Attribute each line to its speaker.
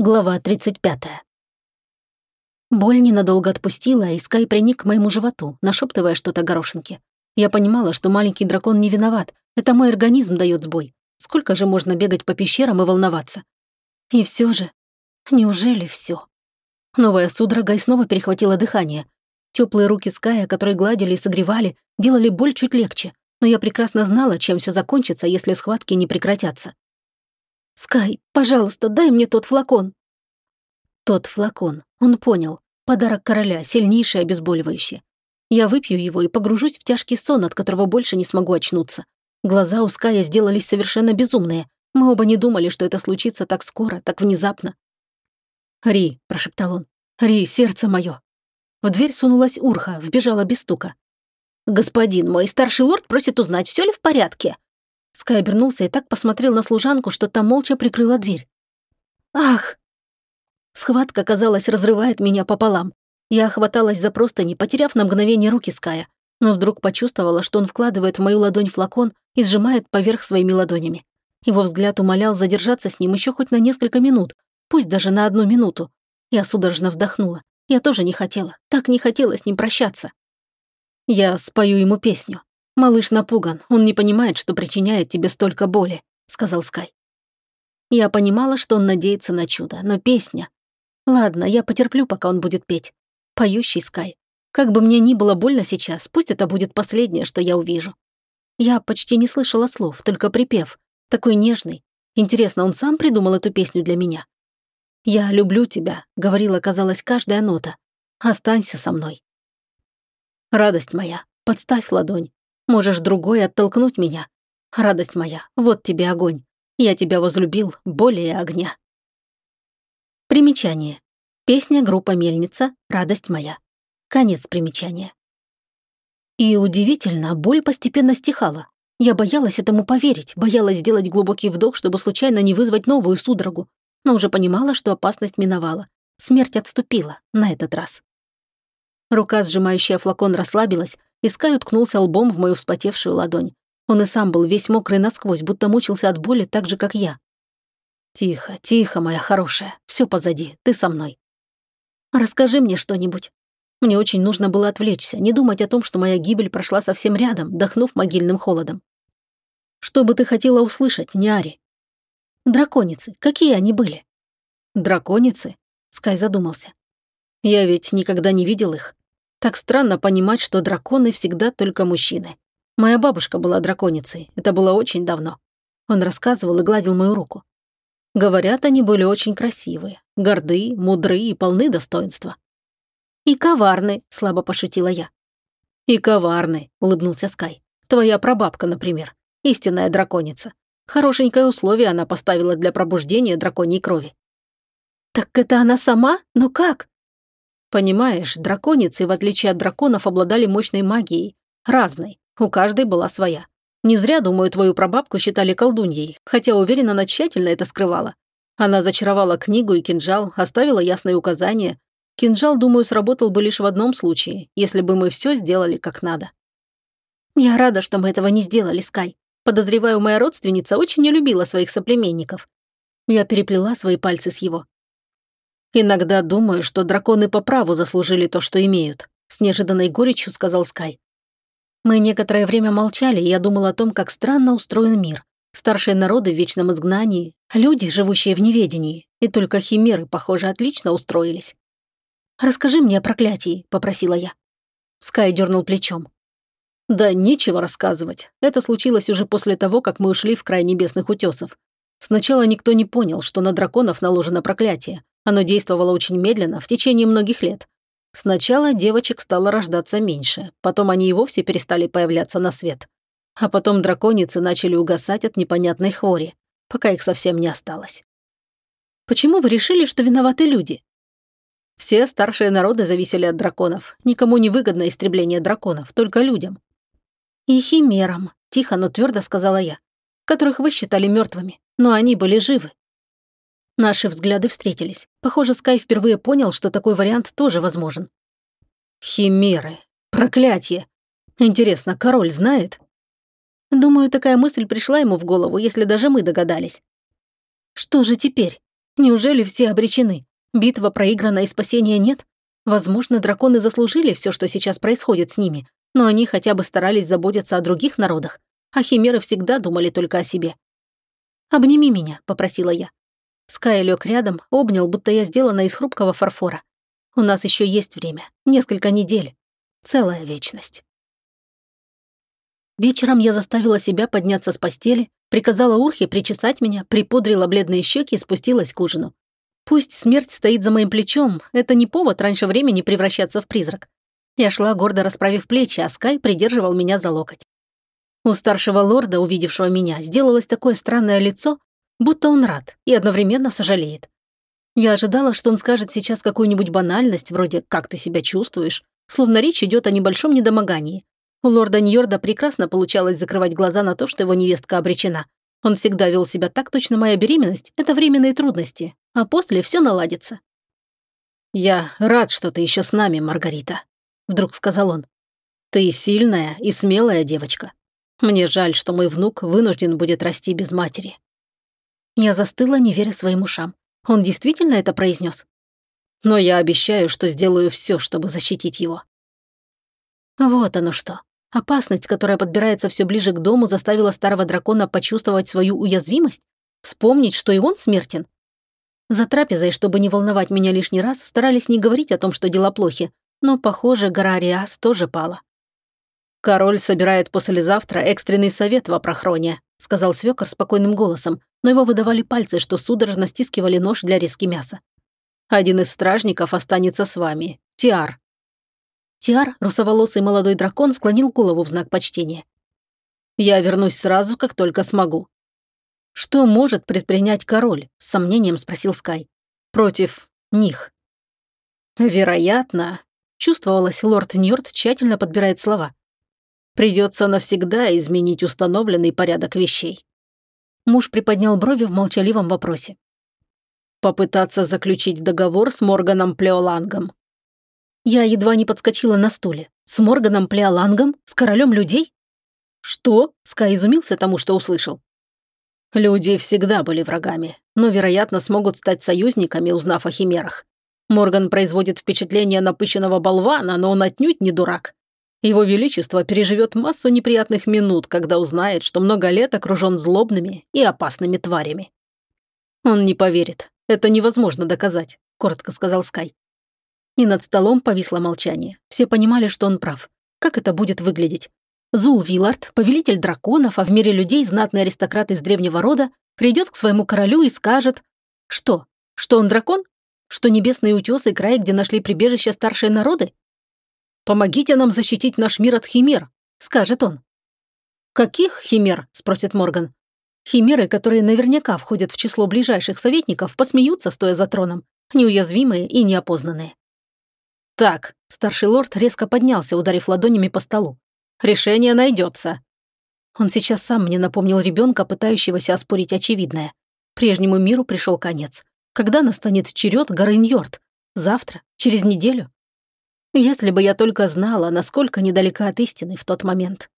Speaker 1: Глава 35. Боль ненадолго отпустила, и Скай приник к моему животу, нашептывая что-то горошинке. Я понимала, что маленький дракон не виноват. Это мой организм дает сбой. Сколько же можно бегать по пещерам и волноваться? И все же... Неужели все? Новая судорога и снова перехватила дыхание. Теплые руки Ская, которые гладили и согревали, делали боль чуть легче, но я прекрасно знала, чем все закончится, если схватки не прекратятся. «Скай, пожалуйста, дай мне тот флакон». Тот флакон. Он понял. Подарок короля, сильнейший обезболивающий. Я выпью его и погружусь в тяжкий сон, от которого больше не смогу очнуться. Глаза у Ская сделались совершенно безумные. Мы оба не думали, что это случится так скоро, так внезапно. «Ри», — прошептал он, — «Ри, сердце мое». В дверь сунулась Урха, вбежала без стука.
Speaker 2: «Господин, мой старший лорд просит узнать, все ли в порядке?»
Speaker 1: Скай обернулся и так посмотрел на служанку, что та молча прикрыла дверь. «Ах!» Схватка, казалось, разрывает меня пополам. Я хваталась за простыни, потеряв на мгновение руки Ская, но вдруг почувствовала, что он вкладывает в мою ладонь флакон и сжимает поверх своими ладонями. Его взгляд умолял задержаться с ним еще хоть на несколько минут, пусть даже на одну минуту. Я судорожно вздохнула. Я тоже не хотела, так не хотела с ним прощаться. Я спою ему песню. «Малыш напуган, он не понимает, что причиняет тебе столько боли», — сказал Скай. Я понимала, что он надеется на чудо, но песня... Ладно, я потерплю, пока он будет петь. Поющий Скай. Как бы мне ни было больно сейчас, пусть это будет последнее, что я увижу. Я почти не слышала слов, только припев. Такой нежный. Интересно, он сам придумал эту песню для меня? «Я люблю тебя», — говорила, казалось, каждая нота. «Останься со мной». Радость моя, подставь ладонь, Можешь другой оттолкнуть меня. Радость моя, вот тебе огонь. Я тебя возлюбил более огня. Примечание. Песня группа «Мельница. Радость моя». Конец примечания. И удивительно, боль постепенно стихала. Я боялась этому поверить, боялась сделать глубокий вдох, чтобы случайно не вызвать новую судорогу, но уже понимала, что опасность миновала. Смерть отступила на этот раз. Рука, сжимающая флакон, расслабилась, и Скай уткнулся лбом в мою вспотевшую ладонь. Он и сам был весь мокрый насквозь, будто мучился от боли так же, как я. «Тихо, тихо, моя хорошая, все позади, ты со мной». «Расскажи мне что-нибудь». Мне очень нужно было отвлечься, не думать о том, что моя гибель прошла совсем рядом, дохнув могильным холодом. «Что бы ты хотела услышать, Няри?» «Драконицы, какие они были?» «Драконицы?» — Скай задумался. «Я ведь никогда не видел их. Так странно понимать, что драконы всегда только мужчины. Моя бабушка была драконицей, это было очень давно. Он рассказывал и гладил мою руку. Говорят, они были очень красивые, горды, мудры и полны достоинства. «И коварны», — слабо пошутила я. «И коварны», — улыбнулся Скай. «Твоя прабабка, например, истинная драконица. Хорошенькое условие она поставила для пробуждения драконьей крови». «Так это она сама? Но как?» Понимаешь, драконицы, в отличие от драконов, обладали мощной магией. Разной. У каждой была своя. Не зря, думаю, твою прабабку считали колдуньей, хотя, уверена, она тщательно это скрывала. Она зачаровала книгу и кинжал, оставила ясные указания. Кинжал, думаю, сработал бы лишь в одном случае, если бы мы все сделали как надо. Я рада, что мы этого не сделали, Скай. Подозреваю, моя родственница очень не любила своих соплеменников. Я переплела свои пальцы с его. «Иногда думаю, что драконы по праву заслужили то, что имеют», с неожиданной горечью сказал Скай. Мы некоторое время молчали, и я думал о том, как странно устроен мир. Старшие народы в вечном изгнании, люди, живущие в неведении, и только химеры, похоже, отлично устроились. «Расскажи мне о проклятии», — попросила я. Скай дернул плечом. «Да нечего рассказывать. Это случилось уже после того, как мы ушли в край небесных утесов. Сначала никто не понял, что на драконов наложено проклятие, оно действовало очень медленно, в течение многих лет. Сначала девочек стало рождаться меньше, потом они и вовсе перестали появляться на свет. А потом драконицы начали угасать от непонятной хвори, пока их совсем не осталось. Почему вы решили, что виноваты люди? Все старшие народы зависели от драконов. Никому не выгодно истребление драконов, только людям. И химерам, тихо, но твердо сказала я, которых вы считали мертвыми, но они были живы. Наши взгляды встретились. Похоже, Скай впервые понял, что такой вариант тоже возможен. Химеры. Проклятие. Интересно, король знает? Думаю, такая мысль пришла ему в голову, если даже мы догадались. Что же теперь? Неужели все обречены? Битва проиграна и спасения нет? Возможно, драконы заслужили все, что сейчас происходит с ними, но они хотя бы старались заботиться о других народах, а химеры всегда думали только о себе. «Обними меня», — попросила я. Скай лег рядом, обнял, будто я сделана из хрупкого фарфора. У нас еще есть время, несколько недель, целая вечность. Вечером я заставила себя подняться с постели, приказала Урхе причесать меня, припудрила бледные щеки и спустилась к ужину. Пусть смерть стоит за моим плечом, это не повод раньше времени превращаться в призрак. Я шла, гордо расправив плечи, а Скай придерживал меня за локоть. У старшего лорда, увидевшего меня, сделалось такое странное лицо, будто он рад и одновременно сожалеет. Я ожидала, что он скажет сейчас какую-нибудь банальность, вроде «как ты себя чувствуешь?», словно речь идет о небольшом недомогании. У лорда Ньорда прекрасно получалось закрывать глаза на то, что его невестка обречена. Он всегда вел себя так, точно моя беременность – это временные трудности, а после все наладится. «Я рад, что ты еще с нами, Маргарита», — вдруг сказал он. «Ты сильная и смелая девочка. Мне жаль, что мой внук вынужден будет расти без матери». Я застыла, не веря своим ушам. Он действительно это произнес? Но я обещаю, что сделаю все, чтобы защитить его. Вот оно что. Опасность, которая подбирается все ближе к дому, заставила старого дракона почувствовать свою уязвимость? Вспомнить, что и он смертен? За трапезой, чтобы не волновать меня лишний раз, старались не говорить о том, что дела плохи, но, похоже, гора Ариас тоже пала. «Король собирает послезавтра экстренный совет в Апрохроне», сказал свекор спокойным голосом, но его выдавали пальцы, что судорожно стискивали нож для резки мяса. «Один из стражников останется с вами. Тиар. Тиар, русоволосый молодой дракон, склонил голову в знак почтения. «Я вернусь сразу, как только смогу». «Что может предпринять король?» – с сомнением спросил Скай. «Против них». «Вероятно», – чувствовалось, лорд Ньорд тщательно подбирает слова. «Придется навсегда изменить установленный порядок вещей». Муж приподнял брови в молчаливом вопросе. «Попытаться заключить договор с Морганом Плеолангом», я едва не подскочила на стуле. С Морганом Плеолангом? С королем людей? Что? Скай изумился тому, что услышал. Люди всегда были врагами, но, вероятно, смогут стать союзниками, узнав о химерах. Морган производит впечатление напыщенного болвана, но он отнюдь не дурак. Его Величество переживет массу неприятных минут, когда узнает, что много лет окружен злобными и опасными тварями. «Он не поверит. Это невозможно доказать», — коротко сказал Скай. И над столом повисло молчание. Все понимали, что он прав. Как это будет выглядеть? Зул Виллард, повелитель драконов, а в мире людей знатный аристократ из древнего рода, придет к своему королю и скажет... Что? Что он дракон? Что небесные утесы – край, где нашли прибежище старшие народы? «Помогите нам защитить наш мир от химер», – скажет он. «Каких химер?» – спросит Морган. Химеры, которые наверняка входят в число ближайших советников, посмеются, стоя за троном, неуязвимые и неопознанные. «Так», — старший лорд резко поднялся, ударив ладонями по столу. «Решение найдется». Он сейчас сам мне напомнил ребенка, пытающегося оспорить очевидное. Прежнему миру пришел конец. Когда настанет черед Горыньорд? Завтра? Через неделю? Если бы я только знала, насколько недалека от истины в тот момент.